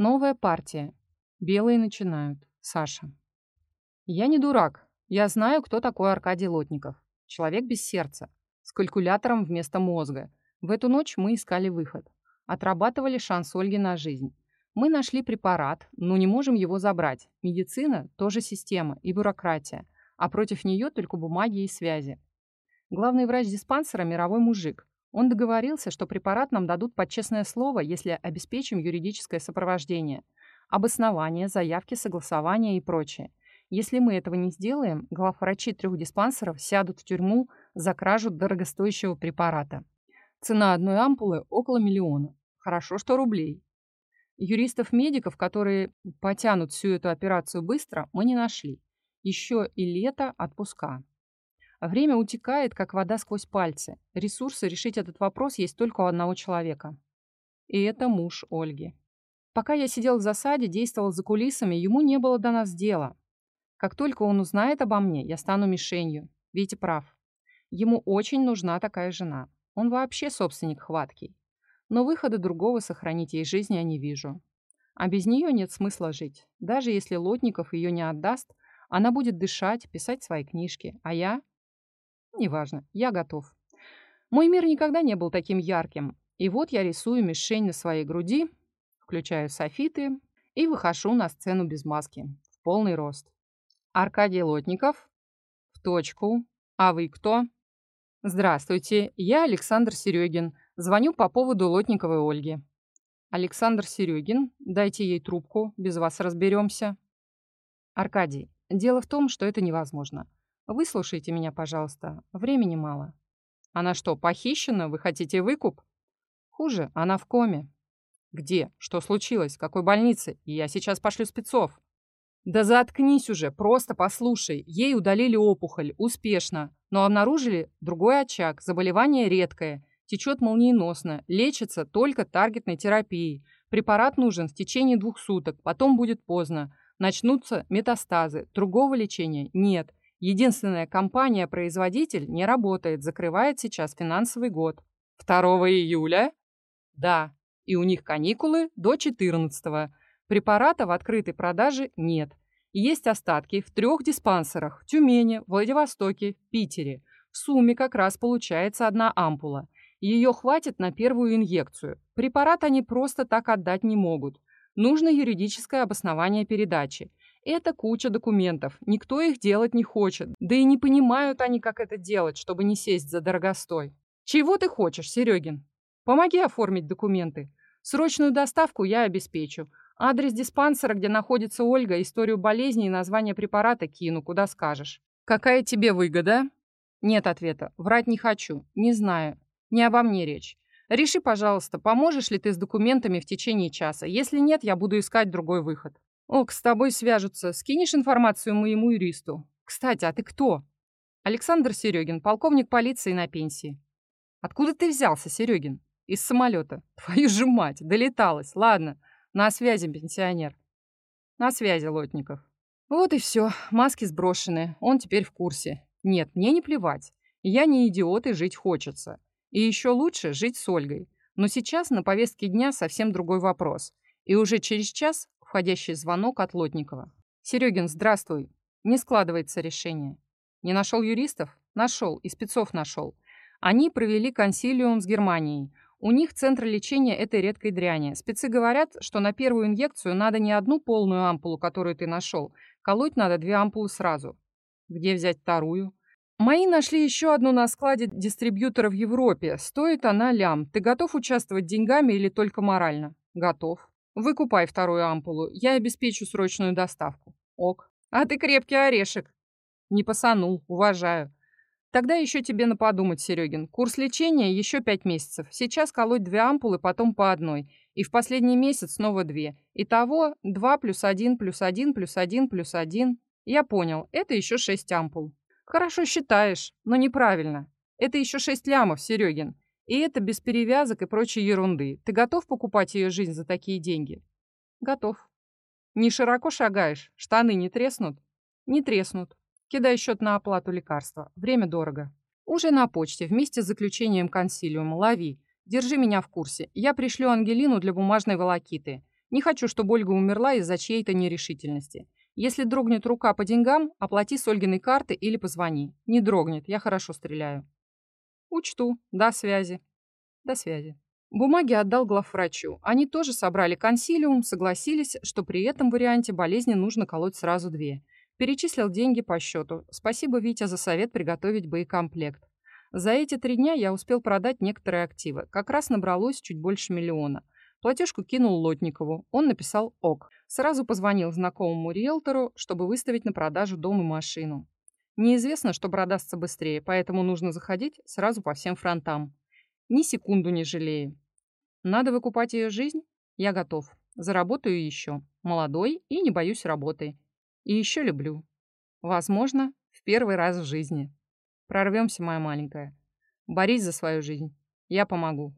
Новая партия. Белые начинают. Саша. Я не дурак. Я знаю, кто такой Аркадий Лотников. Человек без сердца. С калькулятором вместо мозга. В эту ночь мы искали выход. Отрабатывали шанс Ольги на жизнь. Мы нашли препарат, но не можем его забрать. Медицина – тоже система и бюрократия. А против нее только бумаги и связи. Главный врач диспансера – мировой мужик. Он договорился, что препарат нам дадут под честное слово, если обеспечим юридическое сопровождение, обоснование, заявки, согласования и прочее. Если мы этого не сделаем, главврачи трех диспансеров сядут в тюрьму за кражу дорогостоящего препарата. Цена одной ампулы около миллиона. Хорошо, что рублей. Юристов-медиков, которые потянут всю эту операцию быстро, мы не нашли. Еще и лето отпуска. Время утекает, как вода сквозь пальцы. Ресурсы решить этот вопрос есть только у одного человека. И это муж Ольги. Пока я сидел в засаде, действовал за кулисами, ему не было до нас дела. Как только он узнает обо мне, я стану мишенью. Витя прав. Ему очень нужна такая жена. Он вообще собственник хваткий. Но выхода другого сохранить ей жизнь я не вижу. А без нее нет смысла жить. Даже если Лотников ее не отдаст, она будет дышать, писать свои книжки. А я Неважно, я готов. Мой мир никогда не был таким ярким. И вот я рисую мишень на своей груди, включаю софиты и выхожу на сцену без маски, в полный рост. Аркадий Лотников. В точку. А вы кто? Здравствуйте, я Александр Серегин. Звоню по поводу Лотниковой Ольги. Александр Серегин, дайте ей трубку, без вас разберемся. Аркадий, дело в том, что это невозможно. Выслушайте меня, пожалуйста. Времени мало. Она что, похищена? Вы хотите выкуп? Хуже, она в коме. Где? Что случилось? В какой больнице? Я сейчас пошлю спецов. Да заткнись уже, просто послушай. Ей удалили опухоль, успешно, но обнаружили другой очаг, заболевание редкое, течет молниеносно, лечится только таргетной терапией. Препарат нужен в течение двух суток, потом будет поздно. Начнутся метастазы, другого лечения нет. Единственная компания-производитель не работает, закрывает сейчас финансовый год. 2 июля? Да, и у них каникулы до 14 -го. Препарата в открытой продаже нет. Есть остатки в трех диспансерах – Тюмени, Владивостоке, Питере. В сумме как раз получается одна ампула. Ее хватит на первую инъекцию. Препарат они просто так отдать не могут. Нужно юридическое обоснование передачи. Это куча документов, никто их делать не хочет, да и не понимают они, как это делать, чтобы не сесть за дорогостой. Чего ты хочешь, Серегин? Помоги оформить документы. Срочную доставку я обеспечу. Адрес диспансера, где находится Ольга, историю болезни и название препарата кину, куда скажешь. Какая тебе выгода? Нет ответа. Врать не хочу. Не знаю. Не обо мне речь. Реши, пожалуйста, поможешь ли ты с документами в течение часа. Если нет, я буду искать другой выход. «Ок, с тобой свяжутся. Скинешь информацию моему юристу? Кстати, а ты кто?» «Александр Серегин, полковник полиции на пенсии». «Откуда ты взялся, Серегин?» «Из самолета. Твою же мать, долеталась. Ладно, на связи, пенсионер». «На связи, Лотников». Вот и все. Маски сброшены. Он теперь в курсе. Нет, мне не плевать. Я не идиот и жить хочется. И еще лучше жить с Ольгой. Но сейчас на повестке дня совсем другой вопрос. И уже через час Входящий звонок от Лотникова. «Серегин, здравствуй. Не складывается решение. Не нашел юристов? Нашел. И спецов нашел. Они провели консилиум с Германией. У них центр лечения этой редкой дряни. Спецы говорят, что на первую инъекцию надо не одну полную ампулу, которую ты нашел. Колоть надо две ампулы сразу. Где взять вторую? Мои нашли еще одну на складе дистрибьютора в Европе. Стоит она лям. Ты готов участвовать деньгами или только морально? Готов. Выкупай вторую ампулу, я обеспечу срочную доставку. Ок. А ты крепкий орешек. Не посанул, уважаю. Тогда еще тебе на подумать, Серегин. Курс лечения еще пять месяцев. Сейчас колоть две ампулы, потом по одной. И в последний месяц снова две. Итого два плюс один плюс один плюс один плюс один. Я понял, это еще шесть ампул. Хорошо считаешь, но неправильно. Это еще шесть лямов, Серегин. И это без перевязок и прочей ерунды. Ты готов покупать ее жизнь за такие деньги? Готов. Не широко шагаешь? Штаны не треснут? Не треснут. Кидай счет на оплату лекарства. Время дорого. Уже на почте, вместе с заключением консилиума. Лови. Держи меня в курсе. Я пришлю Ангелину для бумажной волокиты. Не хочу, чтобы Ольга умерла из-за чьей-то нерешительности. Если дрогнет рука по деньгам, оплати с Ольгиной карты или позвони. Не дрогнет, я хорошо стреляю. Учту. До связи. До связи. Бумаги отдал главврачу. Они тоже собрали консилиум, согласились, что при этом варианте болезни нужно колоть сразу две. Перечислил деньги по счету. Спасибо, Витя, за совет приготовить боекомплект. За эти три дня я успел продать некоторые активы. Как раз набралось чуть больше миллиона. Платежку кинул Лотникову. Он написал «ок». Сразу позвонил знакомому риэлтору, чтобы выставить на продажу дом и машину. Неизвестно, что продастся быстрее, поэтому нужно заходить сразу по всем фронтам. Ни секунду не жалею. Надо выкупать ее жизнь? Я готов. Заработаю еще. Молодой и не боюсь работы. И еще люблю. Возможно, в первый раз в жизни. Прорвемся, моя маленькая. Борись за свою жизнь. Я помогу.